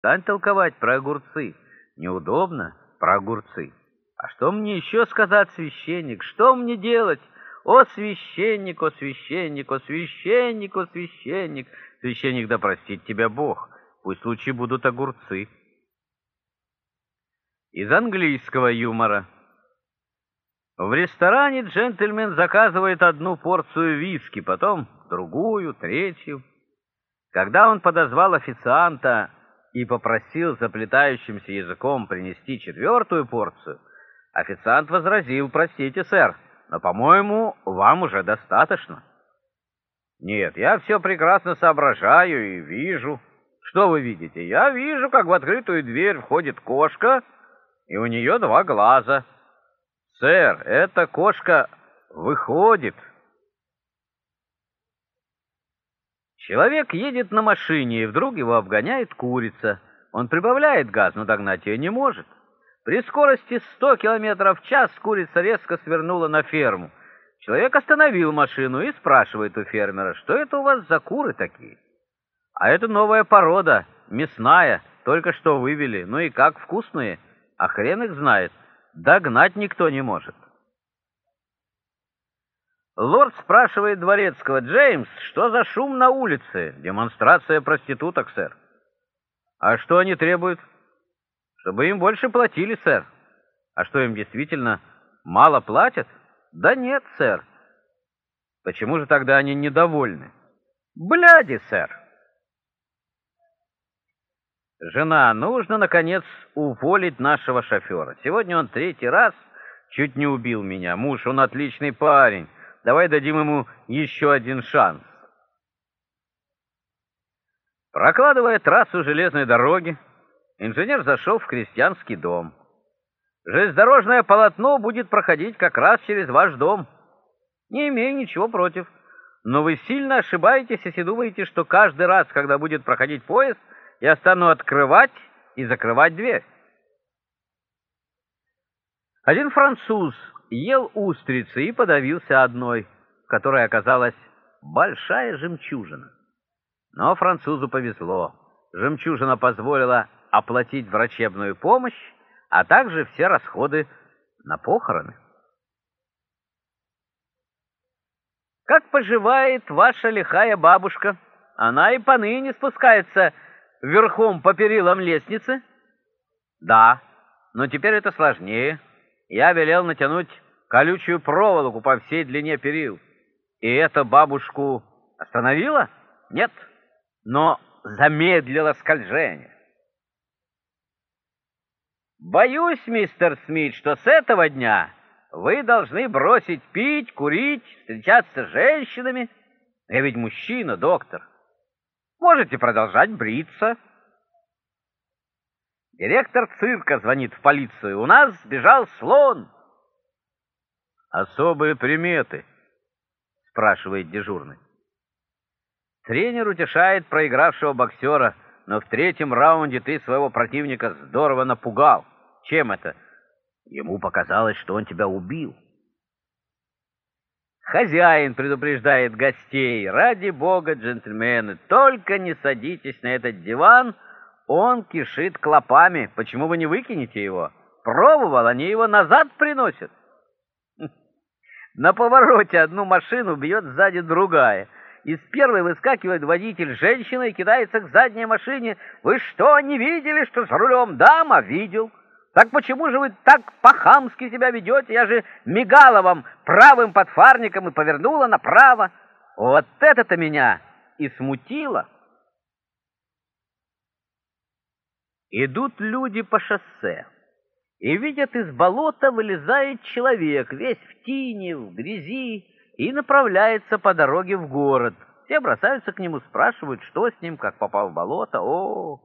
Стань толковать про огурцы. Неудобно про огурцы. А что мне еще сказать, священник? Что мне делать? О, священник, о, священник, о, священник, о, священник. Священник, да простит тебя Бог. Пусть лучи будут огурцы. Из английского юмора. В ресторане джентльмен заказывает одну порцию виски, потом другую, третью. Когда он подозвал официанта и попросил заплетающимся языком принести четвертую порцию, официант возразил, «Простите, сэр, но, по-моему, вам уже достаточно». «Нет, я все прекрасно соображаю и вижу». «Что вы видите?» «Я вижу, как в открытую дверь входит кошка, и у нее два глаза». «Сэр, эта кошка выходит». Человек едет на машине, и вдруг его обгоняет курица. Он прибавляет газ, но догнать ее не может. При скорости 100 км в час курица резко свернула на ферму. Человек остановил машину и спрашивает у фермера, что это у вас за куры такие? А это новая порода, мясная, только что вывели. Ну и как вкусные, а хрен их знает. Догнать никто не может. Лорд спрашивает дворецкого, «Джеймс, что за шум на улице? Демонстрация проституток, сэр». «А что они требуют?» «Чтобы им больше платили, сэр». «А что, им действительно мало платят?» «Да нет, сэр». «Почему же тогда они недовольны?» «Бляди, сэр». «Жена, нужно, наконец, уволить нашего шофера. Сегодня он третий раз чуть не убил меня. Муж, он отличный парень». Давай дадим ему еще один шанс. Прокладывая трассу железной дороги, инженер зашел в крестьянский дом. Железнодорожное полотно будет проходить как раз через ваш дом. Не имею ничего против. Но вы сильно ошибаетесь, если думаете, что каждый раз, когда будет проходить поезд, я стану открывать и закрывать дверь. Один француз ел устрицы и подавился одной, в которой оказалась большая жемчужина. Но французу повезло. Жемчужина позволила оплатить врачебную помощь, а также все расходы на похороны. Как поживает ваша лихая бабушка? Она и поныне спускается верхом по перилам лестницы? Да, но теперь это сложнее я велел натянуть колючую проволоку по всей длине перил. И это бабушку остановило? Нет, но замедлило скольжение. Боюсь, мистер Смит, что с этого дня вы должны бросить пить, курить, встречаться с женщинами. Я ведь мужчина, доктор. Можете продолжать бриться. Директор цирка звонит в полицию. У нас сбежал слон. Особые приметы, спрашивает дежурный. Тренер утешает проигравшего боксера, но в третьем раунде ты своего противника здорово напугал. Чем это? Ему показалось, что он тебя убил. Хозяин предупреждает гостей. Ради бога, джентльмены, только не садитесь на этот диван — он кишит клопами. Почему вы не выкинете его? Пробовал, они его назад приносят. На повороте одну машину бьет сзади другая. Из первой выскакивает водитель женщина и кидается к задней машине. «Вы что, не видели, что с рулем дама?» «Видел». «Так почему же вы так по-хамски себя ведете? Я же мигала вам правым подфарником и повернула направо. Вот это-то меня и смутило». Идут люди по шоссе и видят, из болота вылезает человек, весь в тине, в грязи, и направляется по дороге в город. Все бросаются к нему, спрашивают, что с ним, как попал в болото. О,